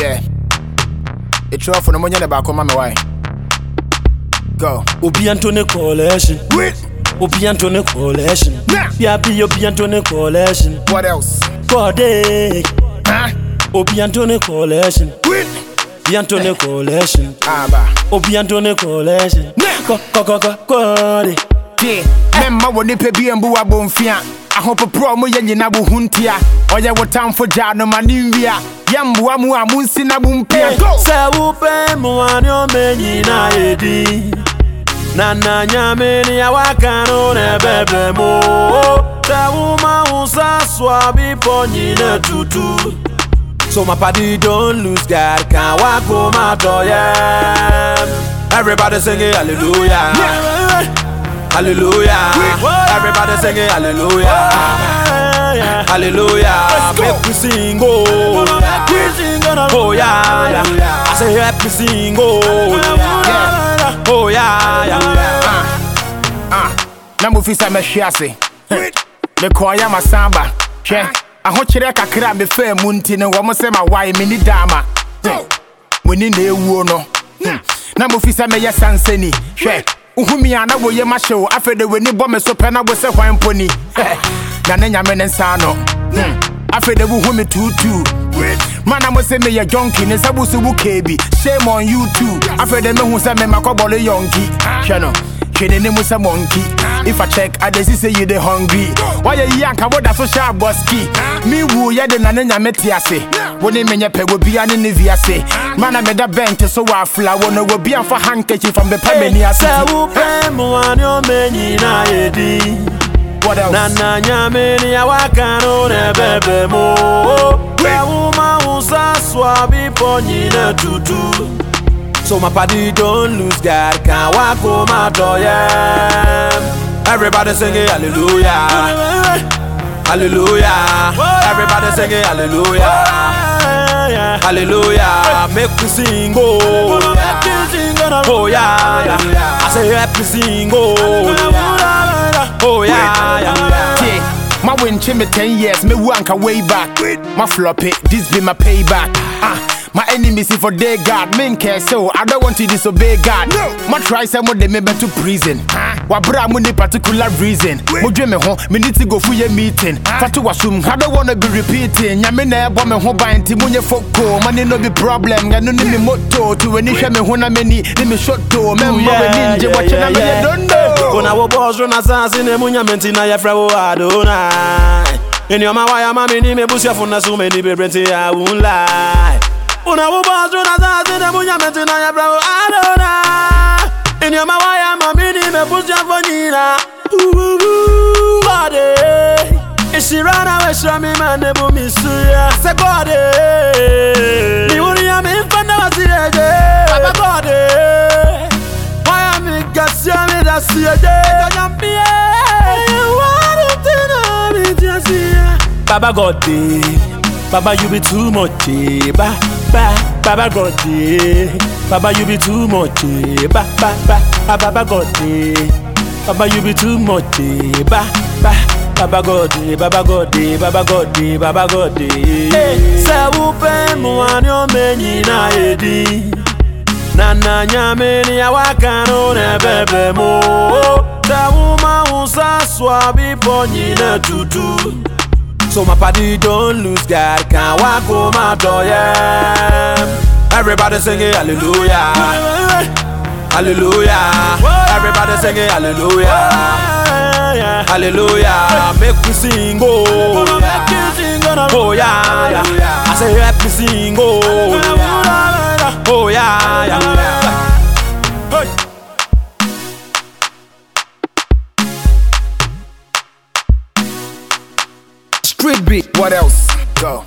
Yeah. Etwa for no money baako ma me why. Go. Obi Antone collection. Wait. Obi Antone collection. Nah. Yeah, be Obi Antone collection. What else? Kode. Huh? Obi Antone collection. Wait. Obi Antone collection. Ah, Aba. Obi Antone collection. Nah. Ko ko ko ko kode. Yeah. Memma wo nipa bi mbu abomfia. Ahopoprɔ mo yɛ nyina bo huntia. Ɔyɛ wo tamfo gya no ma ne nwia. Yɛmboa mu a munsi na bo mpia. Go. Sɛ wopɛ mmoa ne ɔma nyina yɛdi na na nyame ne awaka no na ɛbɛbrɛ mu sɛ woma wo sa soa bepɔ nyina tutu So my party don't lose God can walk home out yeah. Everybody singing hallelujah Hallelujah Everybody singing hallelujah Hallelujah Make we sing oh Oh yeah. I say help me sing oh yeah. Oh yeah, yeah. Ah. Na mo fi sɛ mɛhwe ase. Mekɔɔ masamba. Hwɛ. Ahokyerɛ kakra a mefaa mu nti no wɔm sɛ ma wae me ni dama. Mo ni na ewuo no. Na mo fi sɛ mɛyɛ sansani. Hwɛ. Uhumi a na woyɛ ma hyew afei de w'ani bɔ me so pɛ na wo sɛ hwan mpo ni. Na ne nyame ne nsa no. Hmm. Afei de wohu me tuutuu. Mana mo sɛ meyɛ jonki ne nsa busu wo keebi. Shame on you too. Afei de mehu sɛ mema kɔbɔle yɔnki. Hwɛ no. Hwɛ n'anim sɛ monkey. If I check, I see say you dey hungry. Wayɛ yi anka woda so hyɛ abɔski. Me wu yɛ de na ne nyame te ase. Wo ne menyɛ pɛ wo bia ne ne viase. Mana meda bɛnte so afla wo no wo bia mfa handkerchief from the pamani ase. Sɛ wopɛ mmoa ne ɔma nyina yɛdi What else? na na nyame ne awaka no na ɛbɛbrɛ mu sɛ woma wo sa soa bepɔ nyina tutu So my party don't lose God can't walk home out yeah. Everybody singing hallelujah. Hallelujah. Everybody singing hallelujah. Hallelujah. Make me sing oh Oh yeah. I say help me sing Oh Yeah, me 10 years, me wanka way back. My flop it, this be my payback. Ah, my enemies see for their God, men care so I don't want to disobey God. No, my try some of them to prison. Wabra mu ni particular reason. Mo dwe me ho, me need to go for your meeting. Fatu wasum, I don't wanna be repeating. Nyame na ebo me ho ban ti munye foko. Money no be problem, ga no ni me motto. To any hwe me ho na me ni, ni me shot to. Me mo we ninja watch na me don't know. Una wo oh. oh, boss run assassin ne munya menti na yefra wo oh, Adonai. In your wire mami ni me busia funa so many be brenti I won't lie. Una wo boss run assassin ne munya menti na yefra wo Adonai. In your wire mami ni me busia fonina. Body. Ishirana we shra mi man ne bu mi suya. Se body. Ni wuri ya mi Baba God eh. Baba you be too much eh. Ba ba Baba God eh. Baba you be too much. Ba ba ba Ah, Baba God. Baba you be too much. Ba ba Baba God. Baba God. Baba God. Baba God wopɛ mmoa ne ɔma nyina yɛdi na na nyame ne awaka no na ɛbɛbrɛ mu sɛ woma wo sa soa bepɔ nyina tutu So my party don't lose God. Can walk home out yeah. Everybody singing hallelujah. Hallelujah. Everybody singing hallelujah. Hallelujah. Make me sing oh Oh yeah, yeah. Beat. What else? Go.